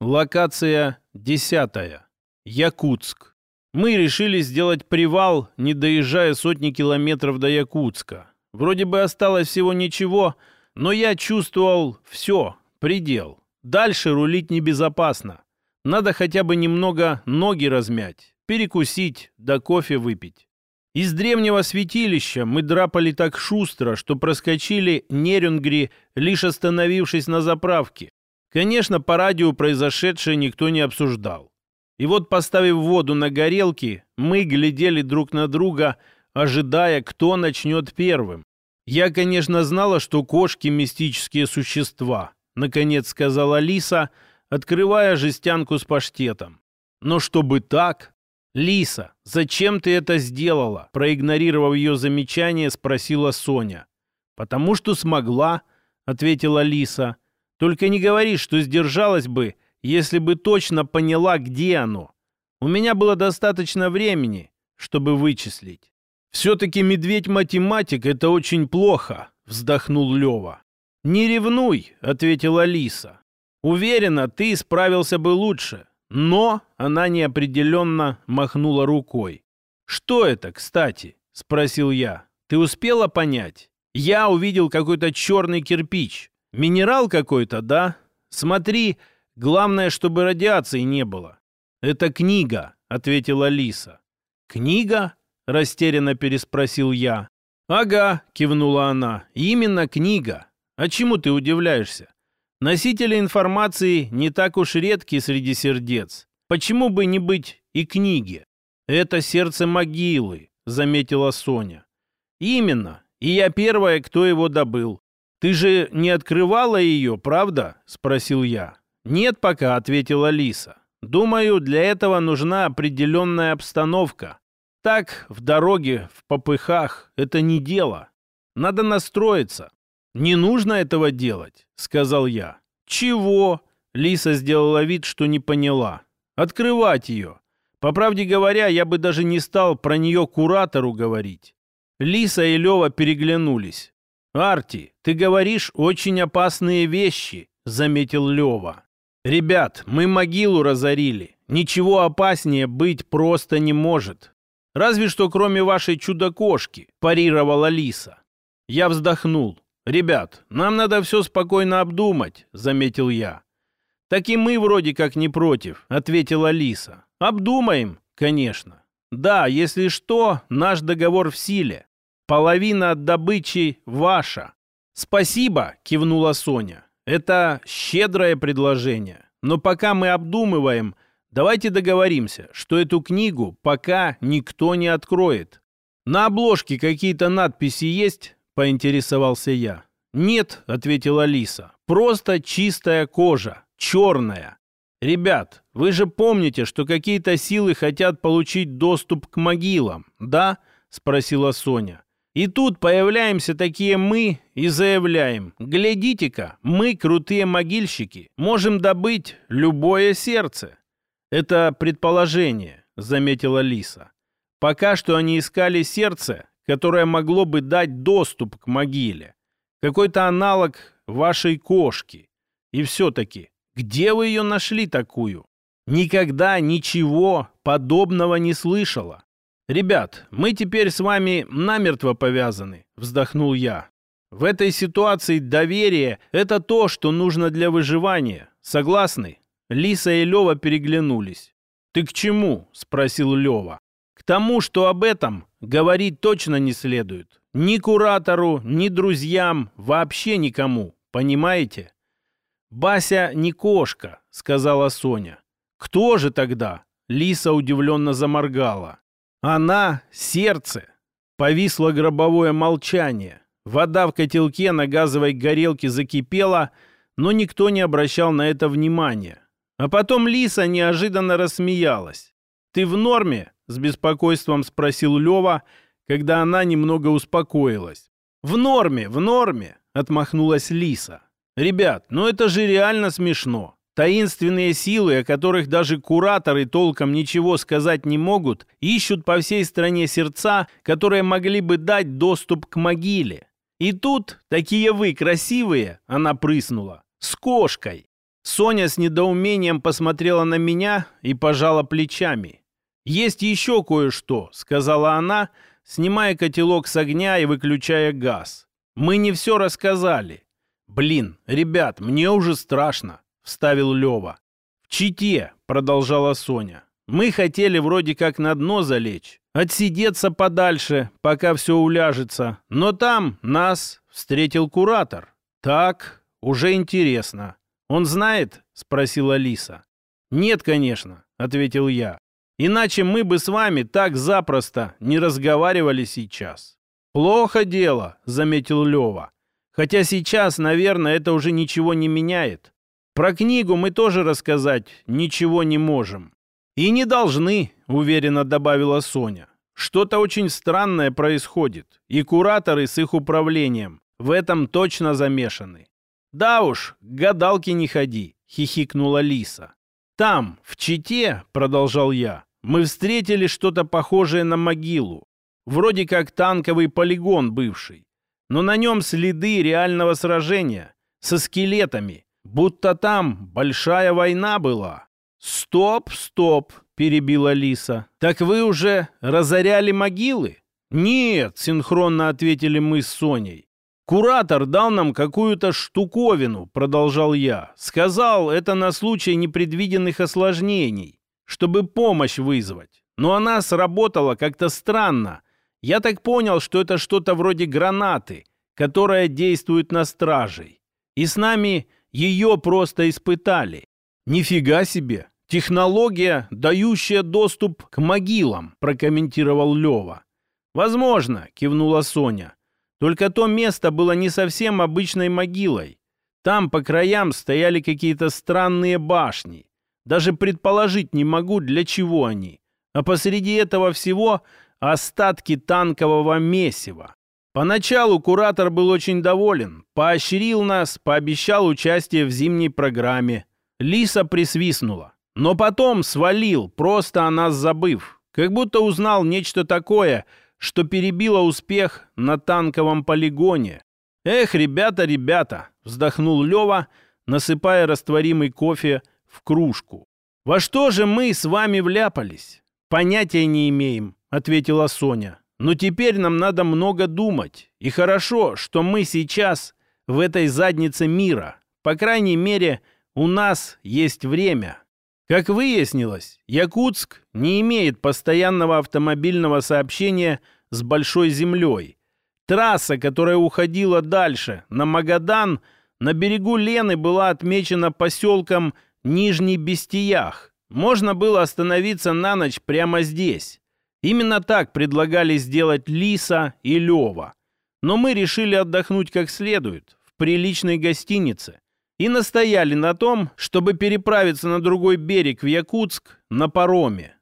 Локация десятая. Якутск. Мы решили сделать привал, не доезжая сотни километров до Якутска. Вроде бы осталось всего ничего, но я чувствовал все, предел. Дальше рулить небезопасно. Надо хотя бы немного ноги размять, перекусить, да кофе выпить. Из древнего святилища мы драпали так шустро, что проскочили Нерюнгри, лишь остановившись на заправке. Конечно, по радио произошедшее никто не обсуждал. И вот, поставив воду на горелки, мы глядели друг на друга, ожидая, кто начнет первым. Я, конечно, знала, что кошки — мистические существа, наконец сказала Лиса, открывая жестянку с паштетом. Но чтобы так... «Лиса, зачем ты это сделала?» Проигнорировав ее замечание, спросила Соня. «Потому что смогла», — ответила Лиса. «Только не говори, что сдержалась бы, если бы точно поняла, где оно. У меня было достаточно времени, чтобы вычислить». «Все-таки медведь-математик — это очень плохо», — вздохнул Лева. «Не ревнуй», — ответила Лиса. «Уверена, ты справился бы лучше. Но она неопределенно махнула рукой. «Что это, кстати?» — спросил я. «Ты успела понять? Я увидел какой-то черный кирпич. Минерал какой-то, да? Смотри, главное, чтобы радиации не было». «Это книга», — ответила Лиса. «Книга?» — растерянно переспросил я. «Ага», — кивнула она, — «именно книга. А чему ты удивляешься? Носители информации не так уж редки среди сердец. Почему бы не быть и книги? Это сердце могилы, заметила Соня. Именно. И я первая, кто его добыл. Ты же не открывала ее, правда? Спросил я. Нет пока, ответила Лиса. Думаю, для этого нужна определенная обстановка. Так, в дороге, в попыхах, это не дело. Надо настроиться. «Не нужно этого делать», — сказал я. «Чего?» — Лиса сделала вид, что не поняла. «Открывать ее. По правде говоря, я бы даже не стал про нее куратору говорить». Лиса и Лева переглянулись. «Арти, ты говоришь очень опасные вещи», — заметил Лева. «Ребят, мы могилу разорили. Ничего опаснее быть просто не может. Разве что кроме вашей чудо-кошки», — парировала Лиса. Я вздохнул. «Ребят, нам надо все спокойно обдумать», — заметил я. «Так и мы вроде как не против», — ответила Лиса. «Обдумаем, конечно. Да, если что, наш договор в силе. Половина от добычи ваша». «Спасибо», — кивнула Соня. «Это щедрое предложение. Но пока мы обдумываем, давайте договоримся, что эту книгу пока никто не откроет. На обложке какие-то надписи есть?» поинтересовался я. «Нет», — ответила Лиса, — «просто чистая кожа, черная». «Ребят, вы же помните, что какие-то силы хотят получить доступ к могилам, да?» — спросила Соня. «И тут появляемся такие мы и заявляем, глядите-ка, мы, крутые могильщики, можем добыть любое сердце». «Это предположение», — заметила Лиса. «Пока что они искали сердце, которое могло бы дать доступ к могиле. Какой-то аналог вашей кошки. И все-таки, где вы ее нашли такую? Никогда ничего подобного не слышала. «Ребят, мы теперь с вами намертво повязаны», — вздохнул я. «В этой ситуации доверие — это то, что нужно для выживания. Согласны?» Лиса и Лева переглянулись. «Ты к чему?» — спросил Лева. «К тому, что об этом говорить точно не следует. Ни куратору, ни друзьям, вообще никому. Понимаете? «Бася не кошка», — сказала Соня. «Кто же тогда?» Лиса удивленно заморгала. «Она — сердце». Повисло гробовое молчание. Вода в котелке на газовой горелке закипела, но никто не обращал на это внимания. А потом Лиса неожиданно рассмеялась. «Ты в норме?» — с беспокойством спросил Лева, когда она немного успокоилась. «В норме, в норме!» — отмахнулась Лиса. «Ребят, ну это же реально смешно. Таинственные силы, о которых даже кураторы толком ничего сказать не могут, ищут по всей стране сердца, которые могли бы дать доступ к могиле. И тут такие вы красивые, она прыснула, с кошкой. Соня с недоумением посмотрела на меня и пожала плечами. «Есть еще кое-что», — сказала она, снимая котелок с огня и выключая газ. «Мы не все рассказали». «Блин, ребят, мне уже страшно», — вставил Лева. «В Чите», — продолжала Соня. «Мы хотели вроде как на дно залечь, отсидеться подальше, пока все уляжется, но там нас встретил куратор. Так, уже интересно. «Он знает?» — спросила Лиса. «Нет, конечно», — ответил я. «Иначе мы бы с вами так запросто не разговаривали сейчас». «Плохо дело», — заметил Лева. «Хотя сейчас, наверное, это уже ничего не меняет. Про книгу мы тоже рассказать ничего не можем». «И не должны», — уверенно добавила Соня. «Что-то очень странное происходит, и кураторы с их управлением в этом точно замешаны. «Да уж, к гадалке не ходи», — хихикнула Лиса. «Там, в Чите, — продолжал я, — мы встретили что-то похожее на могилу. Вроде как танковый полигон бывший. Но на нем следы реального сражения со скелетами, будто там большая война была». «Стоп, стоп!» — перебила Лиса. «Так вы уже разоряли могилы?» «Нет», — синхронно ответили мы с Соней. «Куратор дал нам какую-то штуковину», — продолжал я. «Сказал, это на случай непредвиденных осложнений, чтобы помощь вызвать. Но она сработала как-то странно. Я так понял, что это что-то вроде гранаты, которая действует на стражей. И с нами ее просто испытали. Нифига себе! Технология, дающая доступ к могилам, прокомментировал Лева. «Возможно», — кивнула Соня. Только то место было не совсем обычной могилой. Там по краям стояли какие-то странные башни. Даже предположить не могу, для чего они. А посреди этого всего остатки танкового месива. Поначалу куратор был очень доволен, поощрил нас, пообещал участие в зимней программе. Лиса присвистнула. Но потом свалил, просто о нас забыв. Как будто узнал нечто такое – что перебило успех на танковом полигоне. «Эх, ребята, ребята!» — вздохнул Лева, насыпая растворимый кофе в кружку. «Во что же мы с вами вляпались?» «Понятия не имеем», — ответила Соня. «Но теперь нам надо много думать. И хорошо, что мы сейчас в этой заднице мира. По крайней мере, у нас есть время». Как выяснилось, Якутск не имеет постоянного автомобильного сообщения с Большой землей. Трасса, которая уходила дальше, на Магадан, на берегу Лены была отмечена поселком Нижний Бестиях. Можно было остановиться на ночь прямо здесь. Именно так предлагали сделать Лиса и Лева. Но мы решили отдохнуть как следует, в приличной гостинице и настояли на том, чтобы переправиться на другой берег в Якутск на пароме.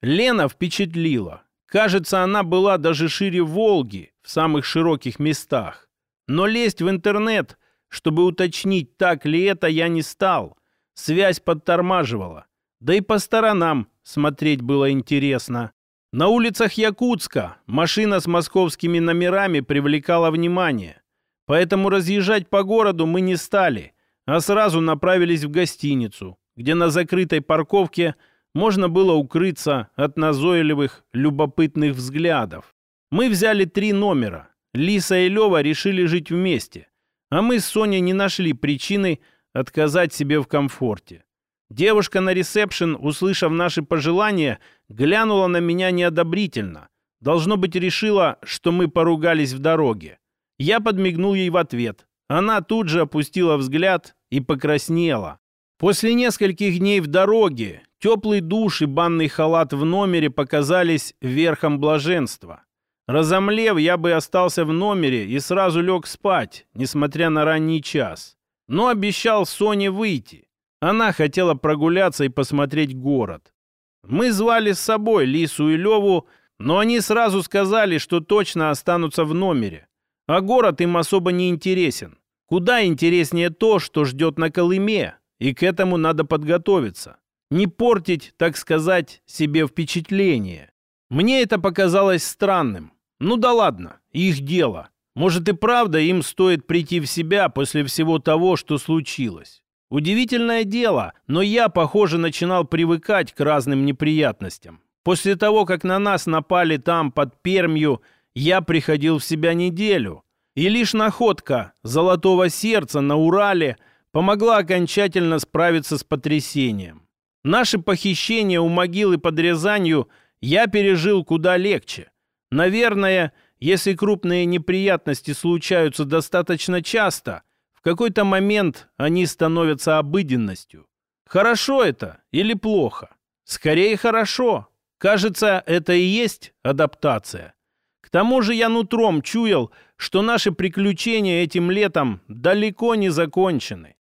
Лена впечатлила. Кажется, она была даже шире Волги в самых широких местах. Но лезть в интернет, чтобы уточнить, так ли это, я не стал. Связь подтормаживала. Да и по сторонам смотреть было интересно. На улицах Якутска машина с московскими номерами привлекала внимание. Поэтому разъезжать по городу мы не стали, а сразу направились в гостиницу, где на закрытой парковке можно было укрыться от назойливых, любопытных взглядов. Мы взяли три номера. Лиса и Лева решили жить вместе, а мы с Соней не нашли причины отказать себе в комфорте. Девушка на ресепшн, услышав наши пожелания, глянула на меня неодобрительно. Должно быть, решила, что мы поругались в дороге. Я подмигнул ей в ответ. Она тут же опустила взгляд и покраснела. После нескольких дней в дороге теплый душ и банный халат в номере показались верхом блаженства. Разомлев, я бы остался в номере и сразу лег спать, несмотря на ранний час. Но обещал Соне выйти. Она хотела прогуляться и посмотреть город. Мы звали с собой Лису и Леву, но они сразу сказали, что точно останутся в номере. А город им особо не интересен. Куда интереснее то, что ждет на Колыме, и к этому надо подготовиться. Не портить, так сказать, себе впечатление. Мне это показалось странным. Ну да ладно, их дело. Может и правда им стоит прийти в себя после всего того, что случилось. Удивительное дело, но я, похоже, начинал привыкать к разным неприятностям. После того, как на нас напали там, под Пермью, я приходил в себя неделю. И лишь находка золотого сердца на Урале помогла окончательно справиться с потрясением. Наши похищения у могилы под Рязанью я пережил куда легче. Наверное, если крупные неприятности случаются достаточно часто – какой-то момент они становятся обыденностью. Хорошо это или плохо? Скорее хорошо. Кажется, это и есть адаптация. К тому же я нутром чуял, что наши приключения этим летом далеко не закончены.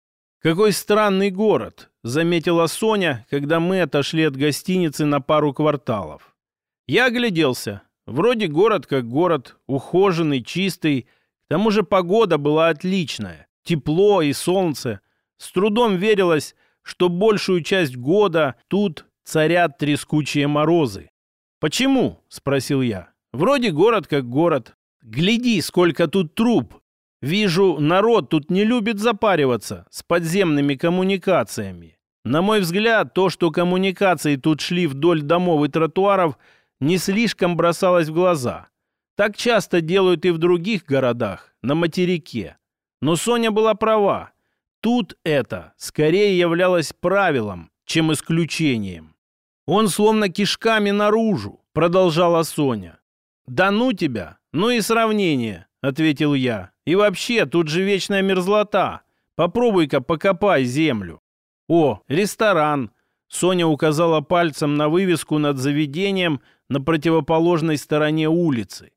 «Какой странный город», — заметила Соня, когда мы отошли от гостиницы на пару кварталов. Я огляделся. Вроде город как город, ухоженный, чистый. К тому же погода была отличная тепло и солнце. С трудом верилось, что большую часть года тут царят трескучие морозы. «Почему?» — спросил я. «Вроде город как город. Гляди, сколько тут труб. Вижу, народ тут не любит запариваться с подземными коммуникациями. На мой взгляд, то, что коммуникации тут шли вдоль домов и тротуаров, не слишком бросалось в глаза. Так часто делают и в других городах, на материке. Но Соня была права. Тут это скорее являлось правилом, чем исключением. «Он словно кишками наружу», — продолжала Соня. «Да ну тебя! Ну и сравнение», — ответил я. «И вообще, тут же вечная мерзлота. Попробуй-ка покопай землю». «О, ресторан!» Соня указала пальцем на вывеску над заведением на противоположной стороне улицы.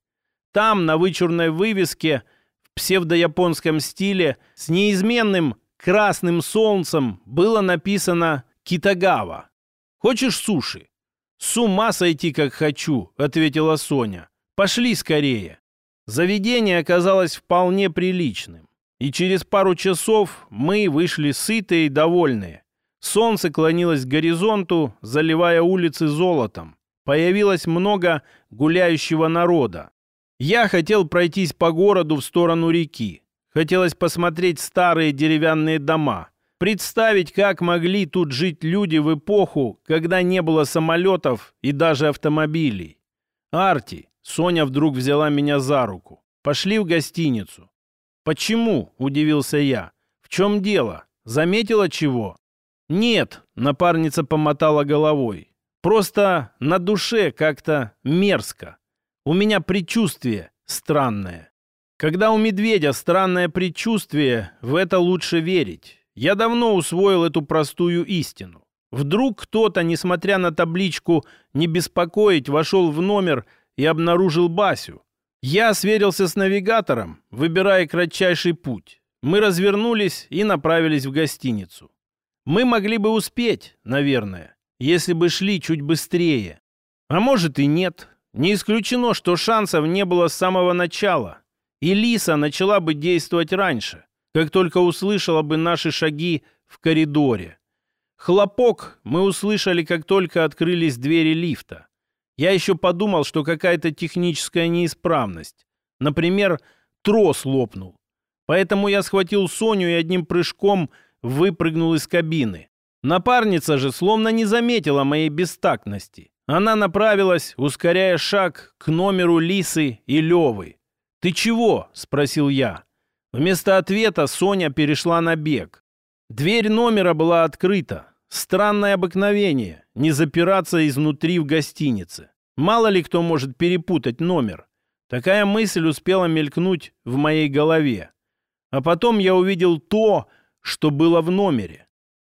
Там, на вычурной вывеске, — псевдояпонском стиле с неизменным красным солнцем было написано «Китагава». «Хочешь суши?» «С ума сойти, как хочу», — ответила Соня. «Пошли скорее». Заведение оказалось вполне приличным. И через пару часов мы вышли сытые и довольные. Солнце клонилось к горизонту, заливая улицы золотом. Появилось много гуляющего народа. Я хотел пройтись по городу в сторону реки. Хотелось посмотреть старые деревянные дома. Представить, как могли тут жить люди в эпоху, когда не было самолетов и даже автомобилей. «Арти!» — Соня вдруг взяла меня за руку. «Пошли в гостиницу». «Почему?» — удивился я. «В чем дело? Заметила чего?» «Нет», — напарница помотала головой. «Просто на душе как-то мерзко. У меня предчувствие странное. Когда у медведя странное предчувствие, в это лучше верить. Я давно усвоил эту простую истину. Вдруг кто-то, несмотря на табличку «Не беспокоить», вошел в номер и обнаружил Басю. Я сверился с навигатором, выбирая кратчайший путь. Мы развернулись и направились в гостиницу. Мы могли бы успеть, наверное, если бы шли чуть быстрее. А может и нет. Не исключено, что шансов не было с самого начала, и Лиса начала бы действовать раньше, как только услышала бы наши шаги в коридоре. Хлопок мы услышали, как только открылись двери лифта. Я еще подумал, что какая-то техническая неисправность. Например, трос лопнул. Поэтому я схватил Соню и одним прыжком выпрыгнул из кабины. Напарница же словно не заметила моей бестактности. Она направилась, ускоряя шаг к номеру Лисы и Левы. «Ты чего?» — спросил я. Вместо ответа Соня перешла на бег. Дверь номера была открыта. Странное обыкновение — не запираться изнутри в гостинице. Мало ли кто может перепутать номер. Такая мысль успела мелькнуть в моей голове. А потом я увидел то, что было в номере.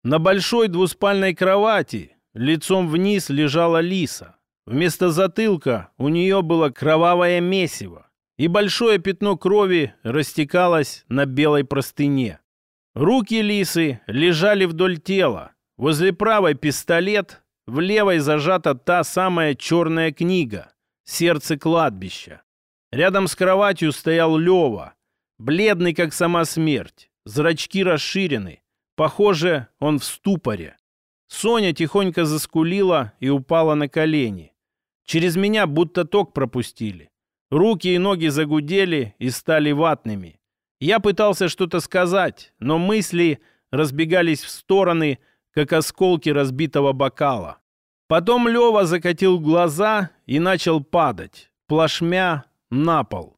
На большой двуспальной кровати Лицом вниз лежала лиса. Вместо затылка у нее было кровавое месиво, и большое пятно крови растекалось на белой простыне. Руки лисы лежали вдоль тела. Возле правой пистолет, в левой зажата та самая черная книга «Сердце кладбища». Рядом с кроватью стоял Лева, бледный, как сама смерть, зрачки расширены. Похоже, он в ступоре. Соня тихонько заскулила и упала на колени. Через меня будто ток пропустили. Руки и ноги загудели и стали ватными. Я пытался что-то сказать, но мысли разбегались в стороны, как осколки разбитого бокала. Потом Лева закатил глаза и начал падать, плашмя на пол.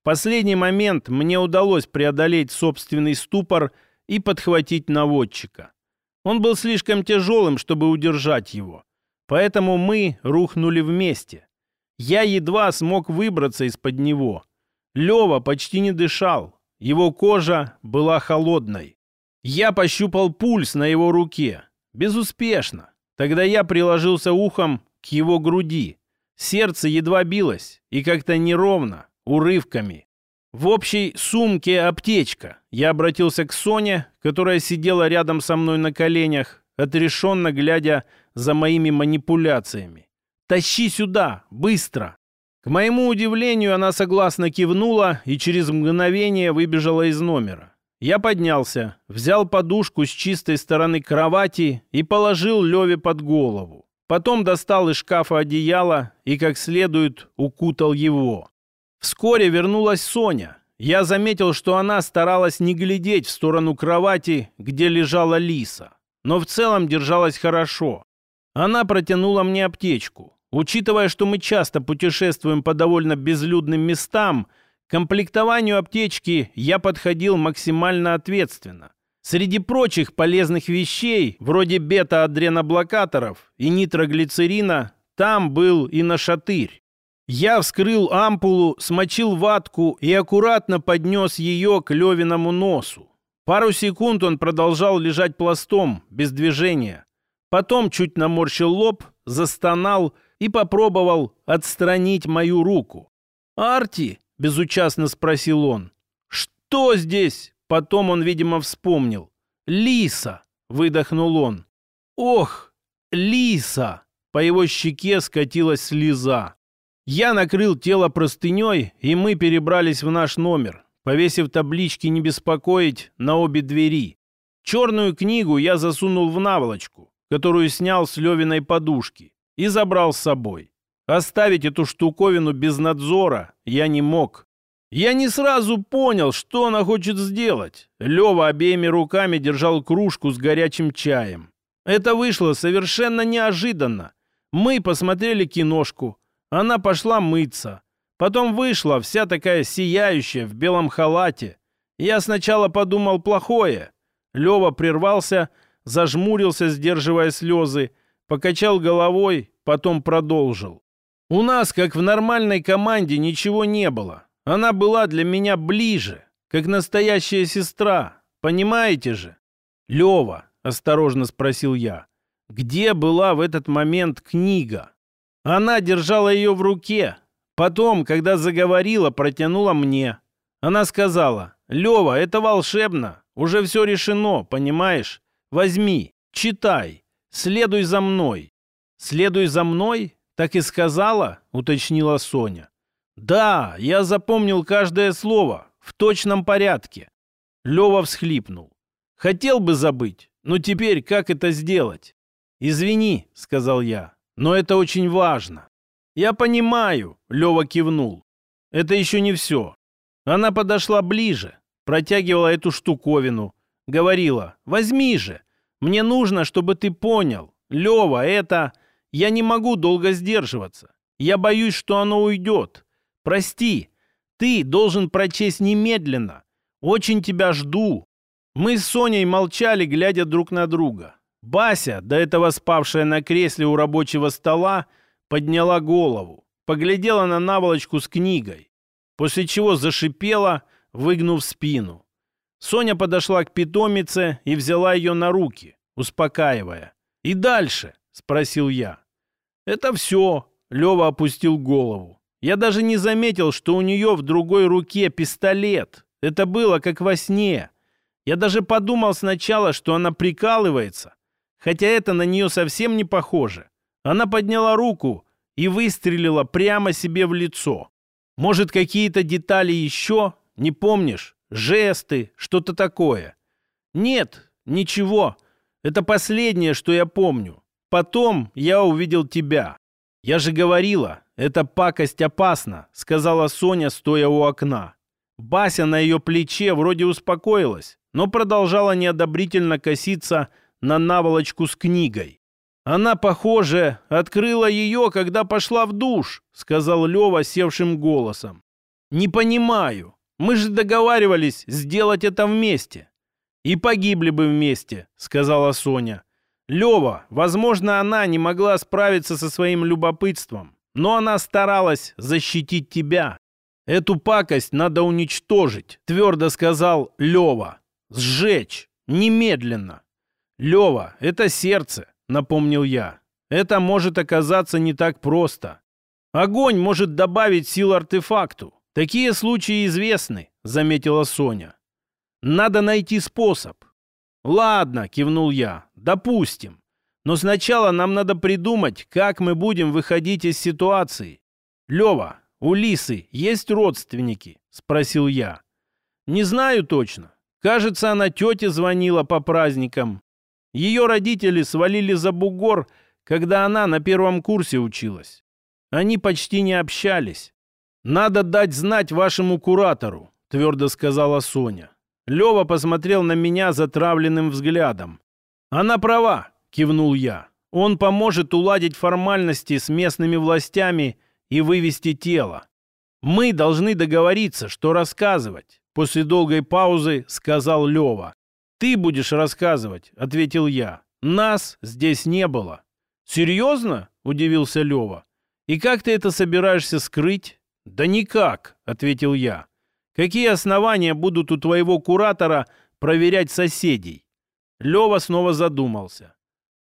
В последний момент мне удалось преодолеть собственный ступор и подхватить наводчика. Он был слишком тяжелым, чтобы удержать его. Поэтому мы рухнули вместе. Я едва смог выбраться из-под него. Лева почти не дышал. Его кожа была холодной. Я пощупал пульс на его руке. Безуспешно. Тогда я приложился ухом к его груди. Сердце едва билось и как-то неровно, урывками. В общей сумке аптечка. Я обратился к Соне, которая сидела рядом со мной на коленях, отрешенно глядя за моими манипуляциями. «Тащи сюда! Быстро!» К моему удивлению, она согласно кивнула и через мгновение выбежала из номера. Я поднялся, взял подушку с чистой стороны кровати и положил Леве под голову. Потом достал из шкафа одеяло и как следует укутал его. Вскоре вернулась Соня. Я заметил, что она старалась не глядеть в сторону кровати, где лежала Лиса. Но в целом держалась хорошо. Она протянула мне аптечку. Учитывая, что мы часто путешествуем по довольно безлюдным местам, к комплектованию аптечки я подходил максимально ответственно. Среди прочих полезных вещей, вроде бета-адреноблокаторов и нитроглицерина, там был и нашатырь. Я вскрыл ампулу, смочил ватку и аккуратно поднес ее к Левиному носу. Пару секунд он продолжал лежать пластом, без движения. Потом чуть наморщил лоб, застонал и попробовал отстранить мою руку. «Арти?» — безучастно спросил он. «Что здесь?» Потом он, видимо, вспомнил. «Лиса!» — выдохнул он. «Ох, лиса!» По его щеке скатилась слеза. Я накрыл тело простыней, и мы перебрались в наш номер, повесив таблички «Не беспокоить» на обе двери. Черную книгу я засунул в наволочку, которую снял с Левиной подушки, и забрал с собой. Оставить эту штуковину без надзора я не мог. Я не сразу понял, что она хочет сделать. Лева обеими руками держал кружку с горячим чаем. Это вышло совершенно неожиданно. Мы посмотрели киношку. Она пошла мыться. Потом вышла вся такая сияющая в белом халате. Я сначала подумал плохое. Лева прервался, зажмурился, сдерживая слезы, покачал головой, потом продолжил. У нас, как в нормальной команде, ничего не было. Она была для меня ближе, как настоящая сестра. Понимаете же? Лева, осторожно спросил я, где была в этот момент книга? Она держала ее в руке. Потом, когда заговорила, протянула мне. Она сказала, «Лева, это волшебно. Уже все решено, понимаешь? Возьми, читай, следуй за мной». «Следуй за мной?» Так и сказала, уточнила Соня. «Да, я запомнил каждое слово, в точном порядке». Лева всхлипнул. «Хотел бы забыть, но теперь как это сделать?» «Извини», — сказал я, — «но это очень важно». «Я понимаю», — Лева кивнул. «Это еще не все». Она подошла ближе, протягивала эту штуковину, говорила, «Возьми же, мне нужно, чтобы ты понял. Лева, это... Я не могу долго сдерживаться. Я боюсь, что оно уйдет. Прости, ты должен прочесть немедленно. Очень тебя жду». Мы с Соней молчали, глядя друг на друга. Бася, до этого спавшая на кресле у рабочего стола, подняла голову, поглядела на наволочку с книгой, после чего зашипела, выгнув спину. Соня подошла к питомице и взяла ее на руки, успокаивая. «И дальше?» — спросил я. «Это все», — Лева опустил голову. Я даже не заметил, что у нее в другой руке пистолет. Это было как во сне. Я даже подумал сначала, что она прикалывается, хотя это на нее совсем не похоже. Она подняла руку и выстрелила прямо себе в лицо. Может, какие-то детали еще? Не помнишь? Жесты, что-то такое? Нет, ничего. Это последнее, что я помню. Потом я увидел тебя. Я же говорила, «Эта пакость опасна», — сказала Соня, стоя у окна. Бася на ее плече вроде успокоилась, но продолжала неодобрительно коситься на наволочку с книгой. «Она, похоже, открыла ее, когда пошла в душ», — сказал Лева севшим голосом. «Не понимаю. Мы же договаривались сделать это вместе». «И погибли бы вместе», — сказала Соня. «Лева, возможно, она не могла справиться со своим любопытством, но она старалась защитить тебя. Эту пакость надо уничтожить», — твердо сказал Лева. «Сжечь. Немедленно». «Лева, это сердце», — напомнил я. «Это может оказаться не так просто. Огонь может добавить сил артефакту. Такие случаи известны», — заметила Соня. «Надо найти способ». «Ладно», — кивнул я, — «допустим. Но сначала нам надо придумать, как мы будем выходить из ситуации. Лева, у Лисы есть родственники?» — спросил я. «Не знаю точно. Кажется, она тете звонила по праздникам. Ее родители свалили за бугор, когда она на первом курсе училась. Они почти не общались. «Надо дать знать вашему куратору», — твердо сказала Соня. Лева посмотрел на меня затравленным взглядом. «Она права», — кивнул я. «Он поможет уладить формальности с местными властями и вывести тело. Мы должны договориться, что рассказывать», — после долгой паузы сказал Лева. «Ты будешь рассказывать», — ответил я. «Нас здесь не было». «Серьезно?» — удивился Лева. «И как ты это собираешься скрыть?» «Да никак», — ответил я. «Какие основания будут у твоего куратора проверять соседей?» Лева снова задумался.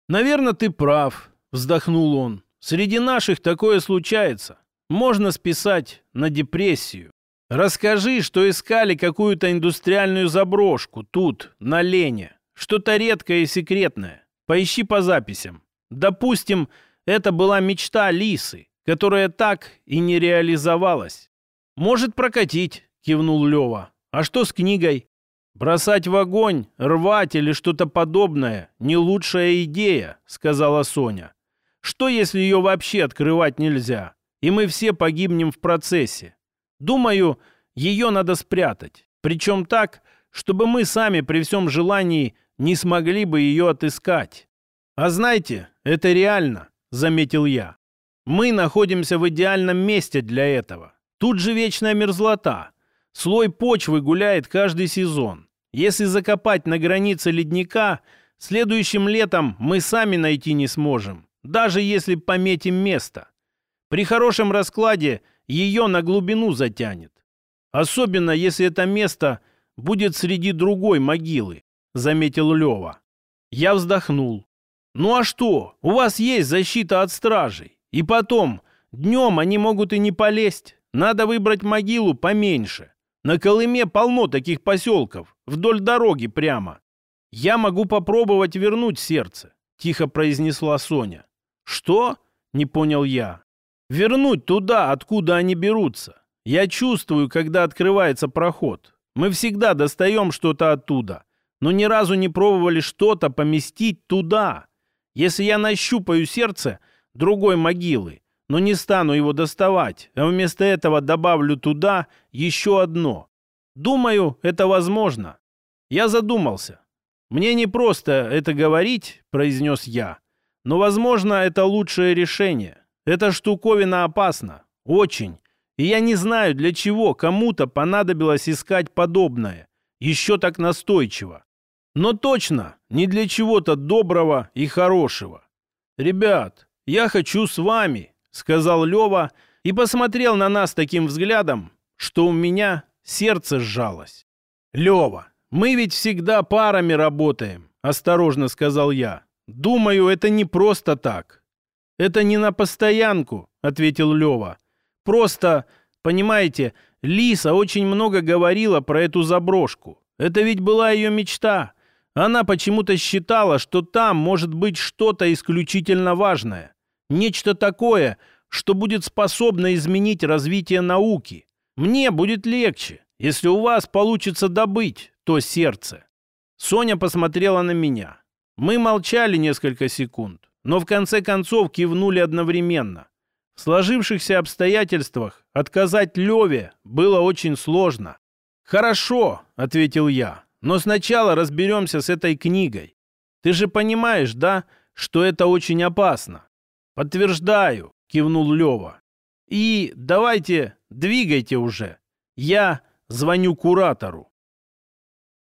«Наверное, ты прав», — вздохнул он. «Среди наших такое случается. Можно списать на депрессию. Расскажи, что искали какую-то индустриальную заброшку тут, на Лене. Что-то редкое и секретное. Поищи по записям. Допустим, это была мечта Лисы, которая так и не реализовалась. «Может прокатить», — кивнул Лева. «А что с книгой?» «Бросать в огонь, рвать или что-то подобное — не лучшая идея», — сказала Соня. «Что, если ее вообще открывать нельзя, и мы все погибнем в процессе? Думаю, ее надо спрятать. Причем так, чтобы мы сами при всем желании не смогли бы ее отыскать. А знаете, это реально, заметил я. Мы находимся в идеальном месте для этого. Тут же вечная мерзлота. Слой почвы гуляет каждый сезон. Если закопать на границе ледника, следующим летом мы сами найти не сможем, даже если пометим место. При хорошем раскладе ее на глубину затянет. Особенно, если это место будет среди другой могилы, заметил Лева. Я вздохнул. Ну а что, у вас есть защита от стражей. И потом, днем они могут и не полезть. Надо выбрать могилу поменьше. На Колыме полно таких поселков, вдоль дороги прямо. Я могу попробовать вернуть сердце, тихо произнесла Соня. Что? Не понял я. Вернуть туда, откуда они берутся. Я чувствую, когда открывается проход. Мы всегда достаем что-то оттуда, но ни разу не пробовали что-то поместить туда. Если я нащупаю сердце другой могилы, но не стану его доставать, а вместо этого добавлю туда еще одно. Думаю, это возможно. Я задумался. Мне не просто это говорить, произнес я, но, возможно, это лучшее решение. Эта штуковина опасна. Очень. И я не знаю, для чего кому-то понадобилось искать подобное. Еще так настойчиво. Но точно не для чего-то доброго и хорошего. «Ребят, я хочу с вами», — сказал Лева и посмотрел на нас таким взглядом, что у меня сердце сжалось. «Лева, мы ведь всегда парами работаем», — осторожно сказал я. «Думаю, это не просто так. «Это не на постоянку», — ответил Лева. «Просто, понимаете, Лиса очень много говорила про эту заброшку. Это ведь была ее мечта. Она почему-то считала, что там может быть что-то исключительно важное. Нечто такое, что будет способно изменить развитие науки. Мне будет легче, если у вас получится добыть то сердце». Соня посмотрела на меня. Мы молчали несколько секунд но в конце концов кивнули одновременно. В сложившихся обстоятельствах отказать Леве было очень сложно. «Хорошо», — ответил я, — Но сначала разберемся с этой книгой. Ты же понимаешь, да, что это очень опасно?» «Подтверждаю», — кивнул Лева. «И давайте двигайте уже. Я звоню куратору».